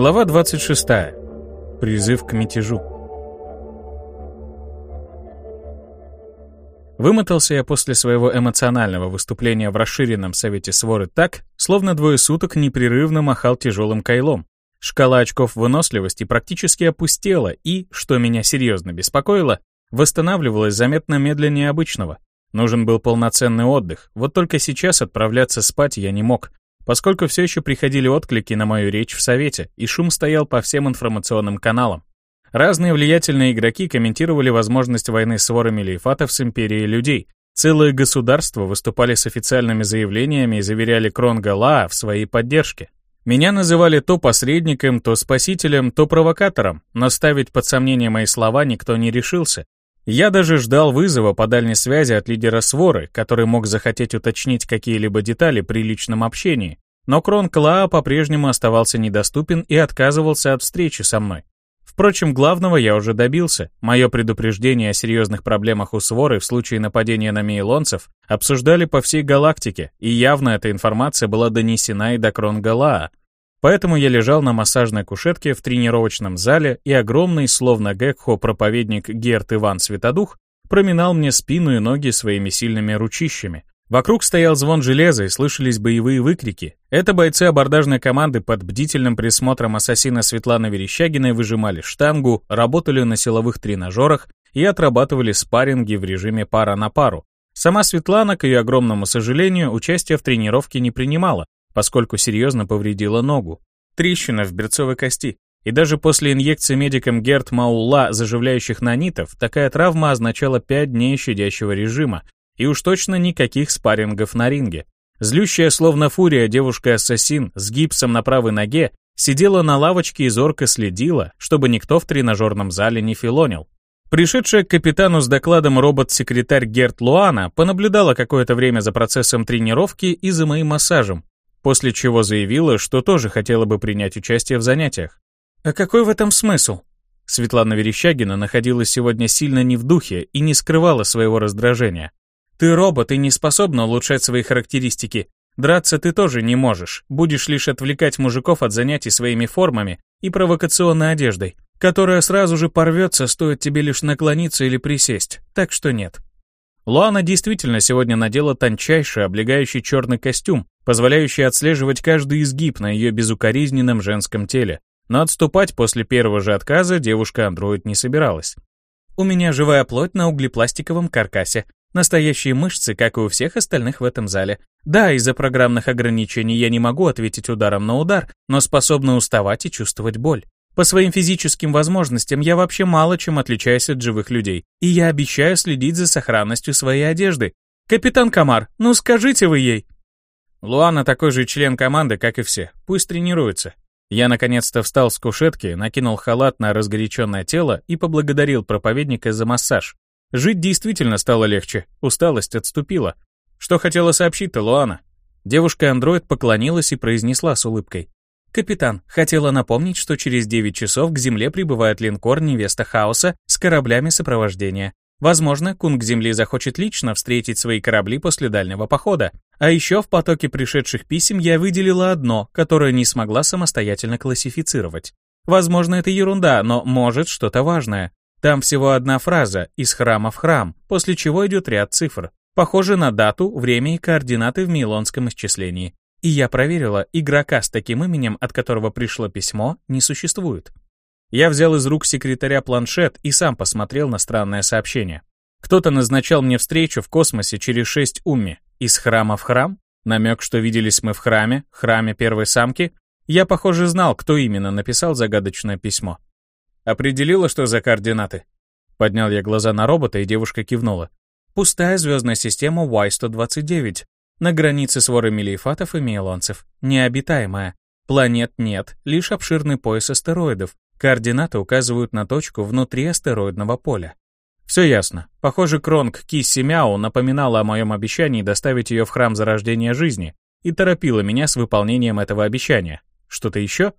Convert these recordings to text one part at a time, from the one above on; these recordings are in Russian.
Глава 26. Призыв к мятежу. Вымотался я после своего эмоционального выступления в расширенном совете своры так, словно двое суток непрерывно махал тяжелым кайлом. Шкала очков выносливости практически опустела и, что меня серьезно беспокоило, восстанавливалась заметно медленнее обычного. Нужен был полноценный отдых, вот только сейчас отправляться спать я не мог, поскольку все еще приходили отклики на мою речь в Совете, и шум стоял по всем информационным каналам. Разные влиятельные игроки комментировали возможность войны с ворами лейфатов с Империей Людей. Целые государства выступали с официальными заявлениями и заверяли Кронга Лаа в своей поддержке. Меня называли то посредником, то спасителем, то провокатором, но ставить под сомнение мои слова никто не решился, я даже ждал вызова по дальней связи от лидера своры, который мог захотеть уточнить какие-либо детали при личном общении, но Крон Клаа по-прежнему оставался недоступен и отказывался от встречи со мной. Впрочем, главного я уже добился. Мое предупреждение о серьезных проблемах у своры в случае нападения на мейлонцев обсуждали по всей галактике, и явно эта информация была донесена и до Крон Галаа, Поэтому я лежал на массажной кушетке в тренировочном зале, и огромный, словно Гекхо, проповедник Герт Иван Светодух проминал мне спину и ноги своими сильными ручищами. Вокруг стоял звон железа и слышались боевые выкрики. Это бойцы абордажной команды под бдительным присмотром ассасина Светланы Верещагиной выжимали штангу, работали на силовых тренажерах и отрабатывали спарринги в режиме пара на пару. Сама Светлана, к ее огромному сожалению, участия в тренировке не принимала, поскольку серьезно повредила ногу. Трещина в берцовой кости. И даже после инъекции медиком Герт Маула заживляющих нанитов, такая травма означала 5 дней щадящего режима, и уж точно никаких спаррингов на ринге. Злющая словно фурия девушка-ассасин с гипсом на правой ноге сидела на лавочке и зорко следила, чтобы никто в тренажерном зале не филонил. Пришедшая к капитану с докладом робот-секретарь Герт Луана понаблюдала какое-то время за процессом тренировки и за моим массажем, после чего заявила, что тоже хотела бы принять участие в занятиях. «А какой в этом смысл?» Светлана Верещагина находилась сегодня сильно не в духе и не скрывала своего раздражения. «Ты робот и не способна улучшать свои характеристики. Драться ты тоже не можешь, будешь лишь отвлекать мужиков от занятий своими формами и провокационной одеждой, которая сразу же порвется, стоит тебе лишь наклониться или присесть, так что нет». Луана действительно сегодня надела тончайший облегающий черный костюм, позволяющий отслеживать каждый изгиб на ее безукоризненном женском теле. Но отступать после первого же отказа девушка-андроид не собиралась. «У меня живая плоть на углепластиковом каркасе. Настоящие мышцы, как и у всех остальных в этом зале. Да, из-за программных ограничений я не могу ответить ударом на удар, но способна уставать и чувствовать боль. По своим физическим возможностям я вообще мало чем отличаюсь от живых людей, и я обещаю следить за сохранностью своей одежды. Капитан Камар, ну скажите вы ей!» Луана такой же член команды, как и все. Пусть тренируется. Я наконец-то встал с кушетки, накинул халат на разгоряченное тело и поблагодарил проповедника за массаж. Жить действительно стало легче, усталость отступила. Что хотела сообщить-то Луана? Девушка-андроид поклонилась и произнесла с улыбкой. «Капитан, хотела напомнить, что через 9 часов к Земле прибывает линкор «Невеста Хаоса» с кораблями сопровождения. Возможно, Кунг Земли захочет лично встретить свои корабли после дальнего похода. А еще в потоке пришедших писем я выделила одно, которое не смогла самостоятельно классифицировать. Возможно, это ерунда, но может что-то важное. Там всего одна фраза «из храма в храм», после чего идет ряд цифр. Похоже на дату, время и координаты в мейлонском исчислении. И я проверила, игрока с таким именем, от которого пришло письмо, не существует. Я взял из рук секретаря планшет и сам посмотрел на странное сообщение. Кто-то назначал мне встречу в космосе через шесть умми. Из храма в храм? Намек, что виделись мы в храме, храме первой самки? Я, похоже, знал, кто именно написал загадочное письмо. Определила, что за координаты? Поднял я глаза на робота, и девушка кивнула. Пустая звездная система Y-129. На границе своры мелиефатов и мейлонцев. Необитаемая. Планет нет, лишь обширный пояс астероидов, Координаты указывают на точку внутри астероидного поля. Все ясно. Похоже, Кронг Кисси Мяу напоминала о моем обещании доставить ее в храм зарождения жизни и торопила меня с выполнением этого обещания. Что-то еще?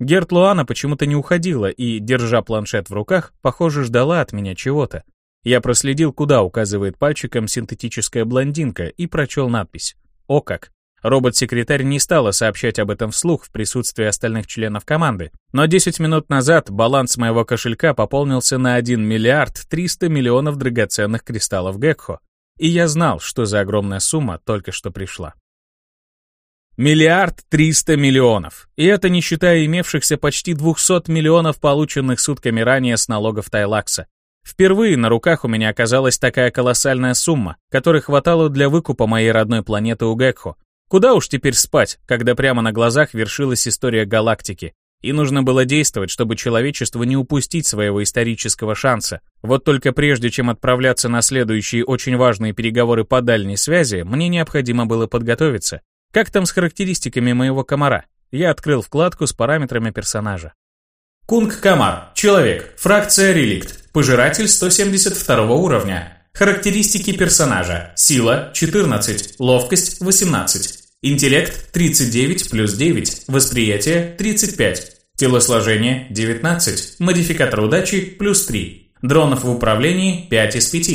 Герт Луана почему-то не уходила и, держа планшет в руках, похоже, ждала от меня чего-то. Я проследил, куда указывает пальчиком синтетическая блондинка и прочел надпись. О как! Робот-секретарь не стала сообщать об этом вслух в присутствии остальных членов команды, но 10 минут назад баланс моего кошелька пополнился на 1 миллиард 300 миллионов драгоценных кристаллов Гекхо, и я знал, что за огромная сумма только что пришла. Миллиард триста миллионов. И это не считая имевшихся почти 200 миллионов, полученных сутками ранее с налогов Тайлакса. Впервые на руках у меня оказалась такая колоссальная сумма, которой хватало для выкупа моей родной планеты у Гекхо. Куда уж теперь спать, когда прямо на глазах вершилась история галактики, и нужно было действовать, чтобы человечество не упустить своего исторического шанса. Вот только прежде чем отправляться на следующие очень важные переговоры по дальней связи, мне необходимо было подготовиться. Как там с характеристиками моего комара? Я открыл вкладку с параметрами персонажа. Кунг Камар. Человек. Фракция Реликт. Пожиратель 172 уровня. Характеристики персонажа. Сила 14. Ловкость 18. Интеллект 39 плюс 9. Восприятие 35. Телосложение 19. Модификатор удачи плюс 3. Дронов в управлении 5 из 5.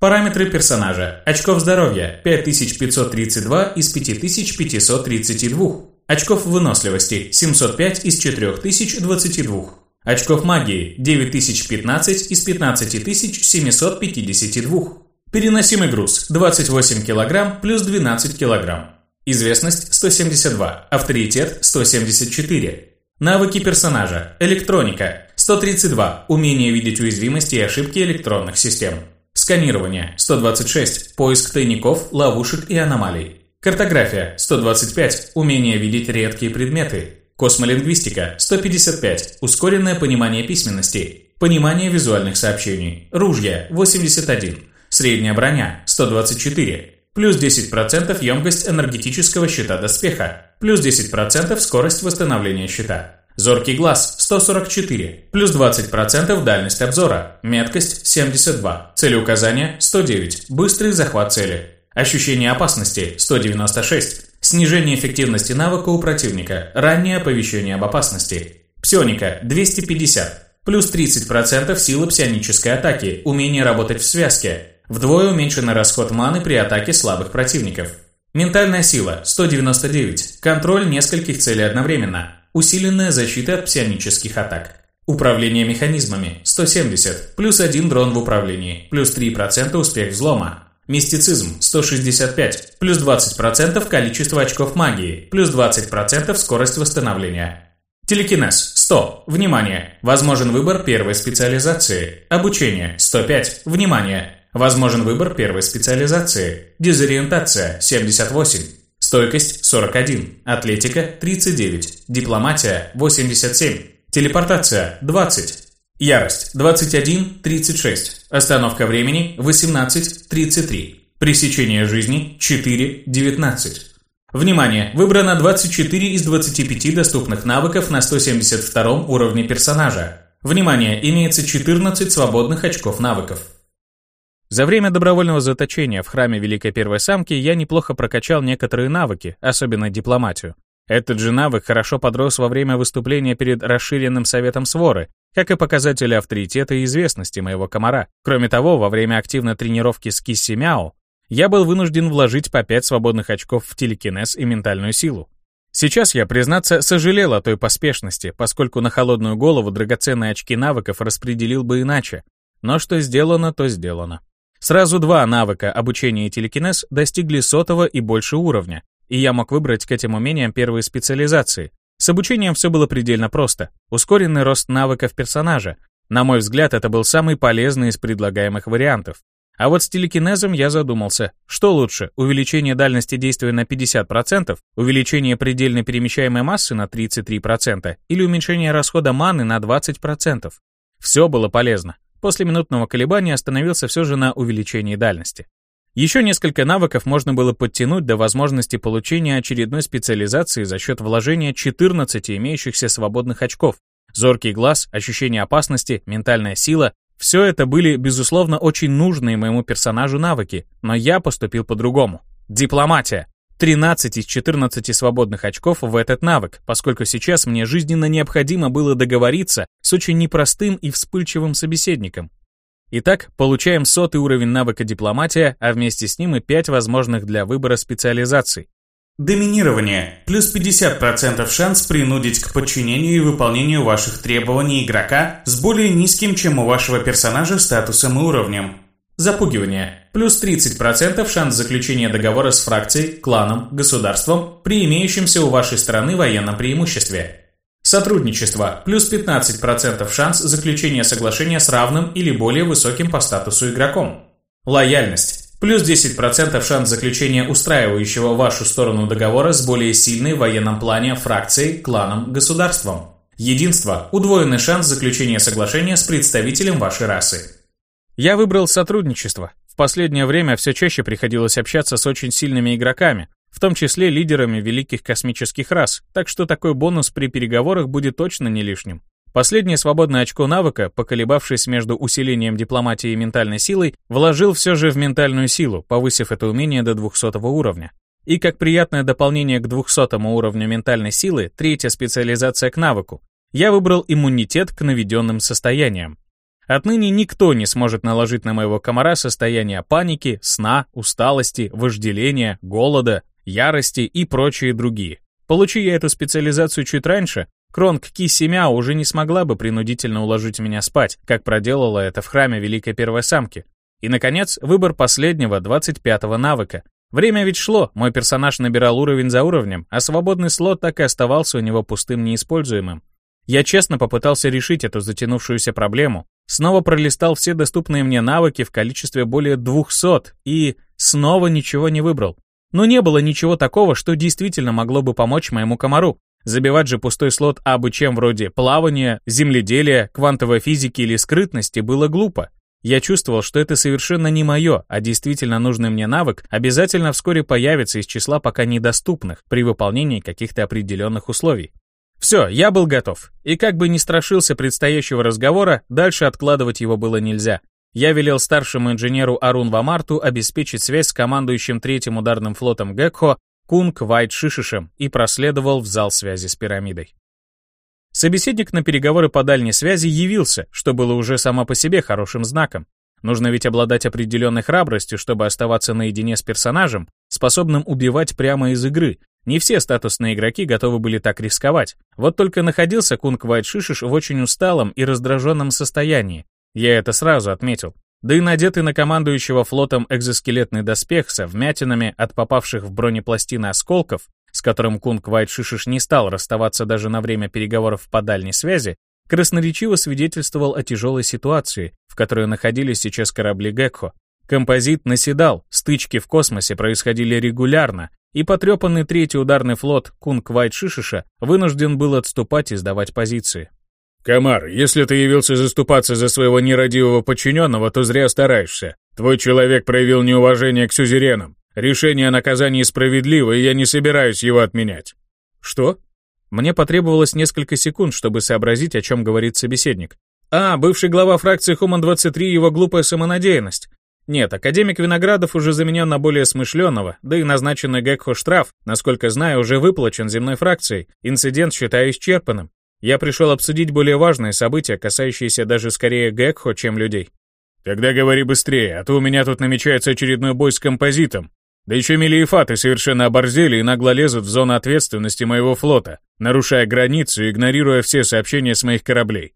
Параметры персонажа. Очков здоровья 5532 из 5532. Очков выносливости 705 из 4022. Очков магии 9015 из 15752. Переносимый груз 28 кг плюс 12 кг. Известность 172, авторитет 174. Навыки персонажа. Электроника 132, умение видеть уязвимости и ошибки электронных систем. Сканирование – 126. Поиск тайников, ловушек и аномалий. Картография – 125. Умение видеть редкие предметы. Космолингвистика – 155. Ускоренное понимание письменности. Понимание визуальных сообщений. Ружья – 81. Средняя броня – 124. Плюс 10% емкость энергетического щита доспеха. Плюс 10% скорость восстановления щита. Зоркий глаз – 144, плюс 20% дальность обзора, меткость – 72, целеуказание – 109, быстрый захват цели. Ощущение опасности – 196, снижение эффективности навыка у противника, раннее оповещение об опасности. Псионика – 250, плюс 30% силы псионической атаки, умение работать в связке, вдвое уменьшенный расход маны при атаке слабых противников. Ментальная сила – 199, контроль нескольких целей одновременно – Усиленная защита от псионических атак. Управление механизмами 170, плюс 1 дрон в управлении, плюс 3% успех взлома. Мистицизм 165, плюс 20% количество очков магии, плюс 20% скорость восстановления. Телекинез 100. Внимание! Возможен выбор первой специализации. Обучение 105. Внимание! Возможен выбор первой специализации. Дезориентация 78. Стойкость 41, атлетика 39, дипломатия 87, телепортация 20, ярость 21, 36, остановка времени 18, 33, пресечение жизни 4, 19. Внимание! Выбрано 24 из 25 доступных навыков на 172 уровне персонажа. Внимание! Имеется 14 свободных очков навыков. За время добровольного заточения в храме Великой Первой Самки я неплохо прокачал некоторые навыки, особенно дипломатию. Этот же навык хорошо подрос во время выступления перед расширенным советом своры, как и показатели авторитета и известности моего комара. Кроме того, во время активной тренировки с Кисси Мяо я был вынужден вложить по 5 свободных очков в телекинез и ментальную силу. Сейчас я, признаться, сожалел о той поспешности, поскольку на холодную голову драгоценные очки навыков распределил бы иначе. Но что сделано, то сделано. Сразу два навыка обучения и телекинез достигли сотого и больше уровня, и я мог выбрать к этим умениям первые специализации. С обучением все было предельно просто. Ускоренный рост навыков персонажа. На мой взгляд, это был самый полезный из предлагаемых вариантов. А вот с телекинезом я задумался, что лучше, увеличение дальности действия на 50%, увеличение предельной перемещаемой массы на 33% или уменьшение расхода маны на 20%. Все было полезно. После минутного колебания остановился все же на увеличении дальности. Еще несколько навыков можно было подтянуть до возможности получения очередной специализации за счет вложения 14 имеющихся свободных очков. Зоркий глаз, ощущение опасности, ментальная сила — все это были, безусловно, очень нужные моему персонажу навыки, но я поступил по-другому. Дипломатия. 13 из 14 свободных очков в этот навык, поскольку сейчас мне жизненно необходимо было договориться с очень непростым и вспыльчивым собеседником. Итак, получаем сотый уровень навыка дипломатия, а вместе с ним и 5 возможных для выбора специализаций. Доминирование. Плюс 50% шанс принудить к подчинению и выполнению ваших требований игрока с более низким, чем у вашего персонажа, статусом и уровнем. Запугивание. Плюс 30% шанс заключения договора с фракцией, кланом, государством при имеющемся у вашей страны военном преимуществе. Сотрудничество. Плюс 15% шанс заключения соглашения с равным или более высоким по статусу игроком. Лояльность. Плюс 10% шанс заключения устраивающего вашу сторону договора с более сильной в военном плане фракцией, кланом, государством. Единство. Удвоенный шанс заключения соглашения с представителем вашей расы. Я выбрал сотрудничество. В последнее время все чаще приходилось общаться с очень сильными игроками, в том числе лидерами великих космических рас, так что такой бонус при переговорах будет точно не лишним. Последнее свободное очко навыка, поколебавшись между усилением дипломатии и ментальной силой, вложил все же в ментальную силу, повысив это умение до 200 уровня. И как приятное дополнение к 200 уровню ментальной силы, третья специализация к навыку, я выбрал иммунитет к наведенным состояниям. Отныне никто не сможет наложить на моего комара состояние паники, сна, усталости, вожделения, голода, ярости и прочие другие. Получи я эту специализацию чуть раньше, Кронг Ки-Семя уже не смогла бы принудительно уложить меня спать, как проделала это в храме Великой Первой Самки. И, наконец, выбор последнего, 25-го навыка. Время ведь шло, мой персонаж набирал уровень за уровнем, а свободный слот так и оставался у него пустым неиспользуемым. Я честно попытался решить эту затянувшуюся проблему, снова пролистал все доступные мне навыки в количестве более 200 и снова ничего не выбрал. Но не было ничего такого, что действительно могло бы помочь моему комару. Забивать же пустой слот абы чем вроде плавания, земледелия, квантовой физики или скрытности было глупо. Я чувствовал, что это совершенно не мое, а действительно нужный мне навык обязательно вскоре появится из числа пока недоступных при выполнении каких-то определенных условий. Все, я был готов. И как бы не страшился предстоящего разговора, дальше откладывать его было нельзя. Я велел старшему инженеру Арун Вамарту обеспечить связь с командующим третьим ударным флотом Гекхо Кунг Вайт Шишишем и проследовал в зал связи с пирамидой. Собеседник на переговоры по дальней связи явился, что было уже само по себе хорошим знаком. Нужно ведь обладать определенной храбростью, чтобы оставаться наедине с персонажем, способным убивать прямо из игры, не все статусные игроки готовы были так рисковать. Вот только находился Кунг Вайт Шишиш в очень усталом и раздраженном состоянии. Я это сразу отметил. Да и надетый на командующего флотом экзоскелетный доспех со вмятинами от попавших в бронепластины осколков, с которым Кунг Вайт Шишиш не стал расставаться даже на время переговоров по дальней связи, красноречиво свидетельствовал о тяжелой ситуации, в которой находились сейчас корабли Гекхо. Композит наседал, стычки в космосе происходили регулярно, и потрепанный третий ударный флот Кунг Вайт Шишиша вынужден был отступать и сдавать позиции. «Камар, если ты явился заступаться за своего нерадивого подчиненного, то зря стараешься. Твой человек проявил неуважение к сюзеренам. Решение о наказании справедливо, и я не собираюсь его отменять». «Что?» Мне потребовалось несколько секунд, чтобы сообразить, о чем говорит собеседник. «А, бывший глава фракции Хуман-23 и его глупая самонадеянность. Нет, академик Виноградов уже заменен на более смышленого, да и назначенный Гекхо штраф, насколько знаю, уже выплачен земной фракцией. Инцидент считаю исчерпанным. Я пришел обсудить более важные события, касающиеся даже скорее Гекхо, чем людей. Тогда говори быстрее, а то у меня тут намечается очередной бой с композитом. Да еще милиефаты совершенно оборзели и нагло лезут в зону ответственности моего флота, нарушая границу и игнорируя все сообщения с моих кораблей.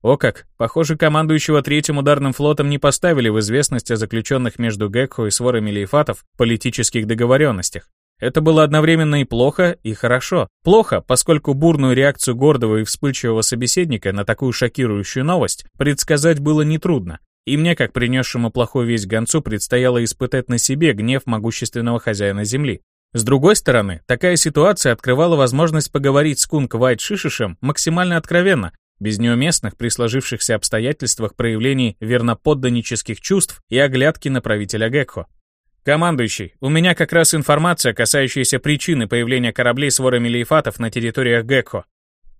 О как, похоже, командующего третьим ударным флотом не поставили в известность о заключенных между Гекхо и сворами лейфатов политических договоренностях. Это было одновременно и плохо, и хорошо. Плохо, поскольку бурную реакцию гордого и вспыльчивого собеседника на такую шокирующую новость предсказать было нетрудно. И мне, как принесшему плохой весть гонцу, предстояло испытать на себе гнев могущественного хозяина Земли. С другой стороны, такая ситуация открывала возможность поговорить с Кунг Вайт Шишишем максимально откровенно, без неуместных при сложившихся обстоятельствах проявлений верноподданнических чувств и оглядки на правителя Гекхо. «Командующий, у меня как раз информация, касающаяся причины появления кораблей с ворами лейфатов на территориях Гекхо.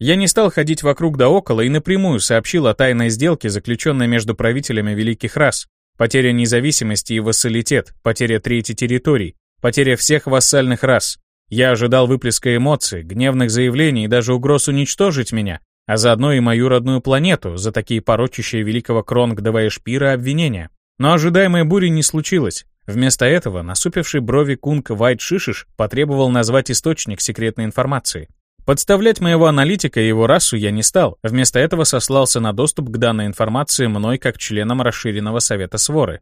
Я не стал ходить вокруг да около и напрямую сообщил о тайной сделке, заключенной между правителями великих рас. Потеря независимости и вассалитет, потеря третьей территорий, потеря всех вассальных рас. Я ожидал выплеска эмоций, гневных заявлений и даже угроз уничтожить меня, а заодно и мою родную планету за такие порочащие великого Кронгдова Эшпира обвинения. Но ожидаемой бури не случилось. Вместо этого насупивший брови Кунг Вайт Шишиш потребовал назвать источник секретной информации. Подставлять моего аналитика и его расу я не стал, вместо этого сослался на доступ к данной информации мной как членам расширенного совета своры.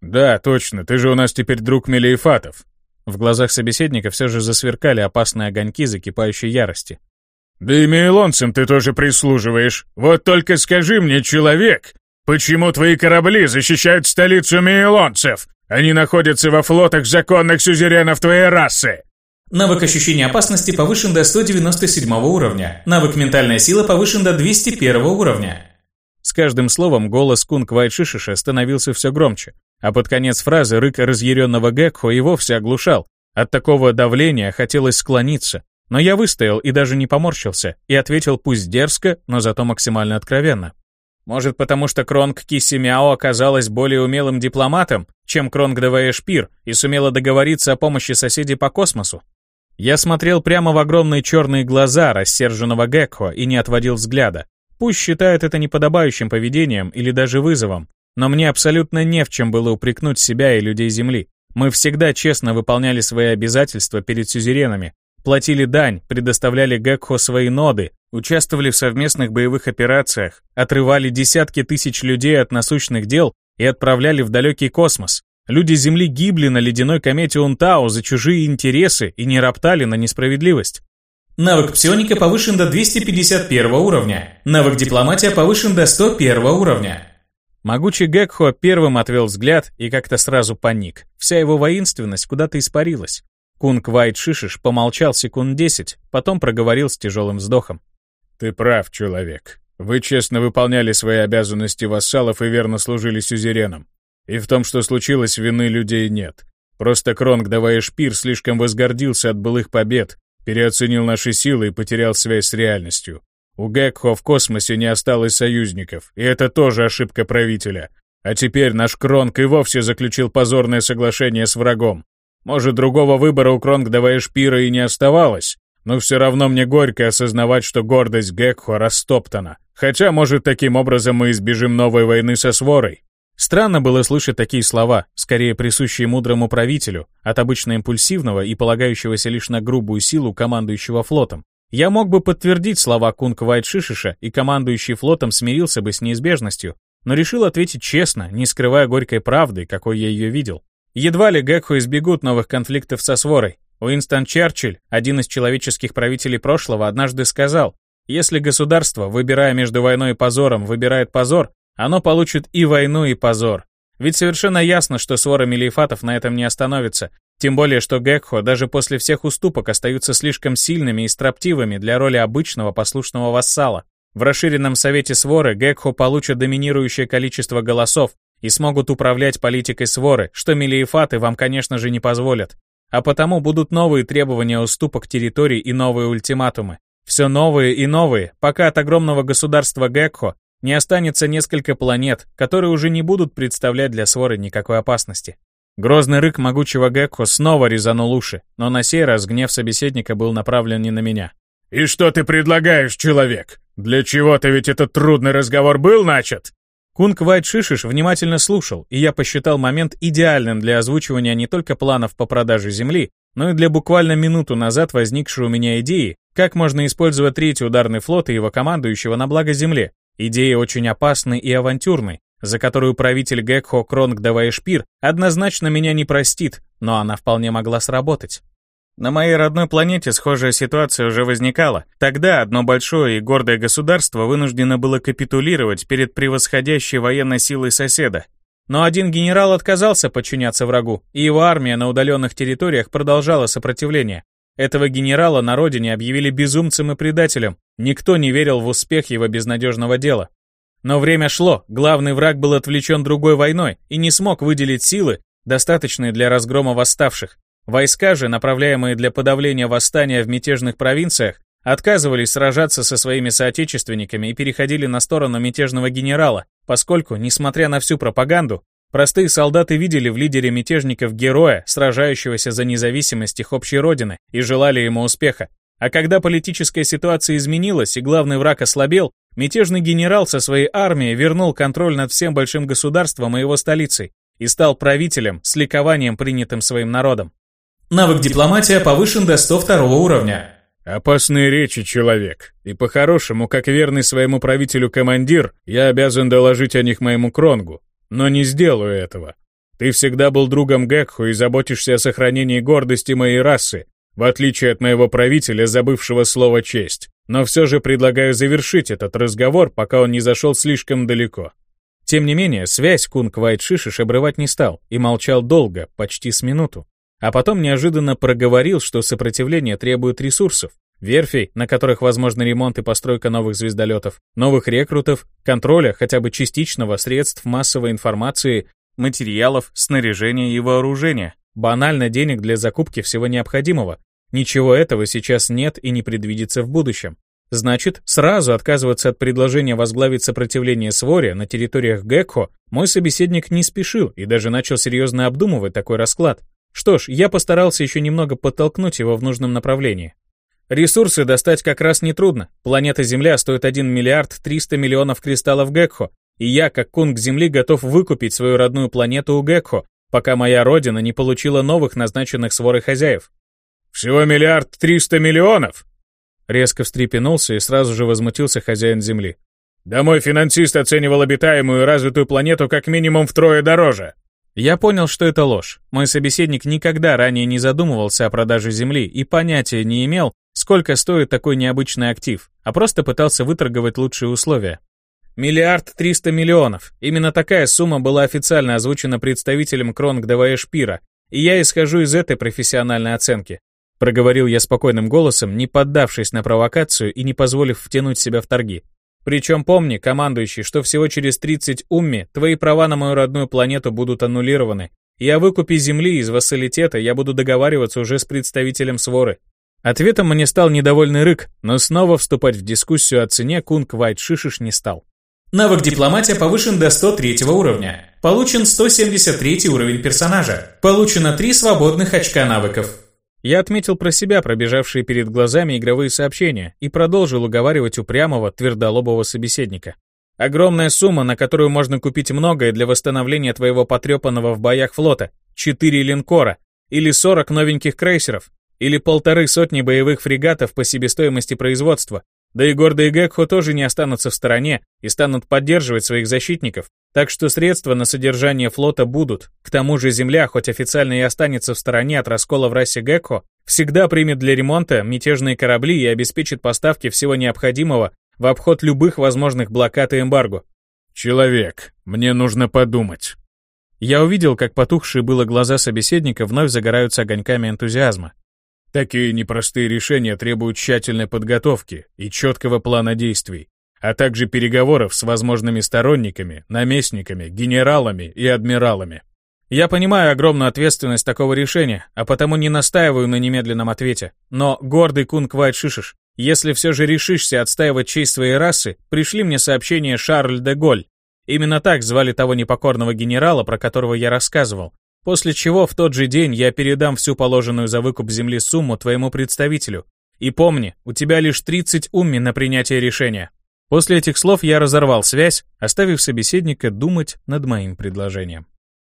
«Да, точно, ты же у нас теперь друг Мелиефатов». В глазах собеседника все же засверкали опасные огоньки закипающей ярости. «Да и мейлонцам ты тоже прислуживаешь. Вот только скажи мне, человек, почему твои корабли защищают столицу мейлонцев? Они находятся во флотах законных сюзеренов твоей расы!» Навык ощущения опасности повышен до 197 уровня. Навык ментальная сила повышен до 201 уровня. С каждым словом голос Кунг Вайтшишиша становился все громче, а под конец фразы рык разъяренного Гекхо и вовсе оглушал. От такого давления хотелось склониться, но я выстоял и даже не поморщился, и ответил пусть дерзко, но зато максимально откровенно. Может, потому что Кронг Кисимяо оказалась более умелым дипломатом, чем Кронг ДВ Шпир, и сумела договориться о помощи соседей по космосу? Я смотрел прямо в огромные черные глаза рассерженного Гекхо и не отводил взгляда. Пусть считают это неподобающим поведением или даже вызовом, но мне абсолютно не в чем было упрекнуть себя и людей Земли. Мы всегда честно выполняли свои обязательства перед сюзеренами, платили дань, предоставляли Гекхо свои ноды, участвовали в совместных боевых операциях, отрывали десятки тысяч людей от насущных дел и отправляли в далекий космос. Люди Земли гибли на ледяной комете Унтау за чужие интересы и не роптали на несправедливость. Навык псионика повышен до 251 уровня. Навык дипломатия повышен до 101 уровня. Могучий Гекхо первым отвел взгляд и как-то сразу паник. Вся его воинственность куда-то испарилась. Кунг Вайт Шишиш помолчал секунд десять, потом проговорил с тяжелым вздохом. «Ты прав, человек. Вы честно выполняли свои обязанности вассалов и верно служили сюзеренам. И в том, что случилось, вины людей нет. Просто Кронг, давая шпир, слишком возгордился от былых побед, переоценил наши силы и потерял связь с реальностью. У Гекхо в космосе не осталось союзников, и это тоже ошибка правителя. А теперь наш Кронг и вовсе заключил позорное соглашение с врагом. Может, другого выбора у Кронг, давая шпира, и не оставалось, но все равно мне горько осознавать, что гордость Гекхо растоптана. Хотя, может, таким образом мы избежим новой войны со Сворой. Странно было слышать такие слова, скорее присущие мудрому правителю, от обычно импульсивного и полагающегося лишь на грубую силу командующего флотом. Я мог бы подтвердить слова Кунг Вайтшишиша, и командующий флотом смирился бы с неизбежностью, но решил ответить честно, не скрывая горькой правды, какой я ее видел. Едва ли Гекху избегут новых конфликтов со Сворой. Уинстон Черчилль, один из человеческих правителей прошлого, однажды сказал, если государство, выбирая между войной и позором, выбирает позор, оно получит и войну, и позор. Ведь совершенно ясно, что свора Мелиефатов на этом не остановится, тем более, что Гекхо даже после всех уступок остаются слишком сильными и строптивыми для роли обычного послушного вассала. В расширенном совете своры Гекхо получат доминирующее количество голосов и смогут управлять политикой своры, что Мелиефаты вам, конечно же, не позволят. А потому будут новые требования уступок территорий и новые ультиматумы. Все новые и новые, пока от огромного государства Гекхо не останется несколько планет, которые уже не будут представлять для своры никакой опасности. Грозный рык могучего Гекко снова резанул уши, но на сей раз гнев собеседника был направлен не на меня. «И что ты предлагаешь, человек? Для чего-то ведь этот трудный разговор был начат?» Кунг Вайт Шишиш внимательно слушал, и я посчитал момент идеальным для озвучивания не только планов по продаже земли, но и для буквально минуту назад возникшей у меня идеи, как можно использовать третий ударный флот и его командующего на благо земле, Идея очень опасной и авантюрной, за которую правитель Гекхо Кронг Давайшпир однозначно меня не простит, но она вполне могла сработать. На моей родной планете схожая ситуация уже возникала. Тогда одно большое и гордое государство вынуждено было капитулировать перед превосходящей военной силой соседа. Но один генерал отказался подчиняться врагу, и его армия на удаленных территориях продолжала сопротивление. Этого генерала на родине объявили безумцем и предателем. Никто не верил в успех его безнадежного дела. Но время шло, главный враг был отвлечен другой войной и не смог выделить силы, достаточные для разгрома восставших. Войска же, направляемые для подавления восстания в мятежных провинциях, отказывались сражаться со своими соотечественниками и переходили на сторону мятежного генерала, поскольку, несмотря на всю пропаганду, Простые солдаты видели в лидере мятежников героя, сражающегося за независимость их общей родины, и желали ему успеха. А когда политическая ситуация изменилась и главный враг ослабел, мятежный генерал со своей армией вернул контроль над всем большим государством и его столицей. и стал правителем с ликованием, принятым своим народом. Навык дипломатия повышен до 102 уровня. Опасные речи, человек. И по-хорошему, как верный своему правителю командир, я обязан доложить о них моему Кронгу. Но не сделаю этого. Ты всегда был другом Гекху и заботишься о сохранении гордости моей расы, в отличие от моего правителя, забывшего слово «честь». Но все же предлагаю завершить этот разговор, пока он не зашел слишком далеко. Тем не менее, связь Кунг Вайт Шишиш обрывать не стал и молчал долго, почти с минуту. А потом неожиданно проговорил, что сопротивление требует ресурсов, верфей, на которых возможны ремонт и постройка новых звездолетов, новых рекрутов, контроля хотя бы частичного средств массовой информации, материалов, снаряжения и вооружения, банально денег для закупки всего необходимого. Ничего этого сейчас нет и не предвидится в будущем. Значит, сразу отказываться от предложения возглавить сопротивление Своре на территориях Гекко мой собеседник не спешил и даже начал серьезно обдумывать такой расклад. Что ж, я постарался еще немного подтолкнуть его в нужном направлении. Ресурсы достать как раз нетрудно. Планета Земля стоит 1 миллиард 300 миллионов кристаллов Гекхо, и я, как кунг Земли, готов выкупить свою родную планету у Гекхо, пока моя родина не получила новых назначенных своры хозяев. «Всего миллиард триста миллионов?» Резко встрепенулся и сразу же возмутился хозяин Земли. «Да мой финансист оценивал обитаемую развитую планету как минимум втрое дороже». Я понял, что это ложь. Мой собеседник никогда ранее не задумывался о продаже земли и понятия не имел, сколько стоит такой необычный актив, а просто пытался выторговать лучшие условия. Миллиард триста миллионов. Именно такая сумма была официально озвучена представителем Кронг ДВ Шпира, и я исхожу из этой профессиональной оценки. Проговорил я спокойным голосом, не поддавшись на провокацию и не позволив втянуть себя в торги. Причем помни, командующий, что всего через 30 умми твои права на мою родную планету будут аннулированы, и о выкупе земли из вассалитета я буду договариваться уже с представителем своры. Ответом мне стал недовольный рык, но снова вступать в дискуссию о цене Кунг Вайт Шишиш не стал. Навык дипломатия повышен до 103 уровня. Получен 173 уровень персонажа. Получено 3 свободных очка навыков. Я отметил про себя пробежавшие перед глазами игровые сообщения и продолжил уговаривать упрямого, твердолобого собеседника. Огромная сумма, на которую можно купить многое для восстановления твоего потрепанного в боях флота. Четыре линкора. Или 40 новеньких крейсеров. Или полторы сотни боевых фрегатов по себестоимости производства. Да и гордые Гекхо тоже не останутся в стороне и станут поддерживать своих защитников, так что средства на содержание флота будут. К тому же Земля, хоть официально и останется в стороне от раскола в расе Гекхо, всегда примет для ремонта мятежные корабли и обеспечит поставки всего необходимого в обход любых возможных блокад и эмбарго. «Человек, мне нужно подумать». Я увидел, как потухшие было глаза собеседника вновь загораются огоньками энтузиазма. Такие непростые решения требуют тщательной подготовки и четкого плана действий, а также переговоров с возможными сторонниками, наместниками, генералами и адмиралами. Я понимаю огромную ответственность такого решения, а потому не настаиваю на немедленном ответе. Но, гордый кунг Вайт Шишиш, если все же решишься отстаивать честь своей расы, пришли мне сообщение Шарль де Голь. Именно так звали того непокорного генерала, про которого я рассказывал. После чего в тот же день я передам всю положенную за выкуп земли сумму твоему представителю. И помни, у тебя лишь 30 умми на принятие решения. После этих слов я разорвал связь, оставив собеседника думать над моим предложением.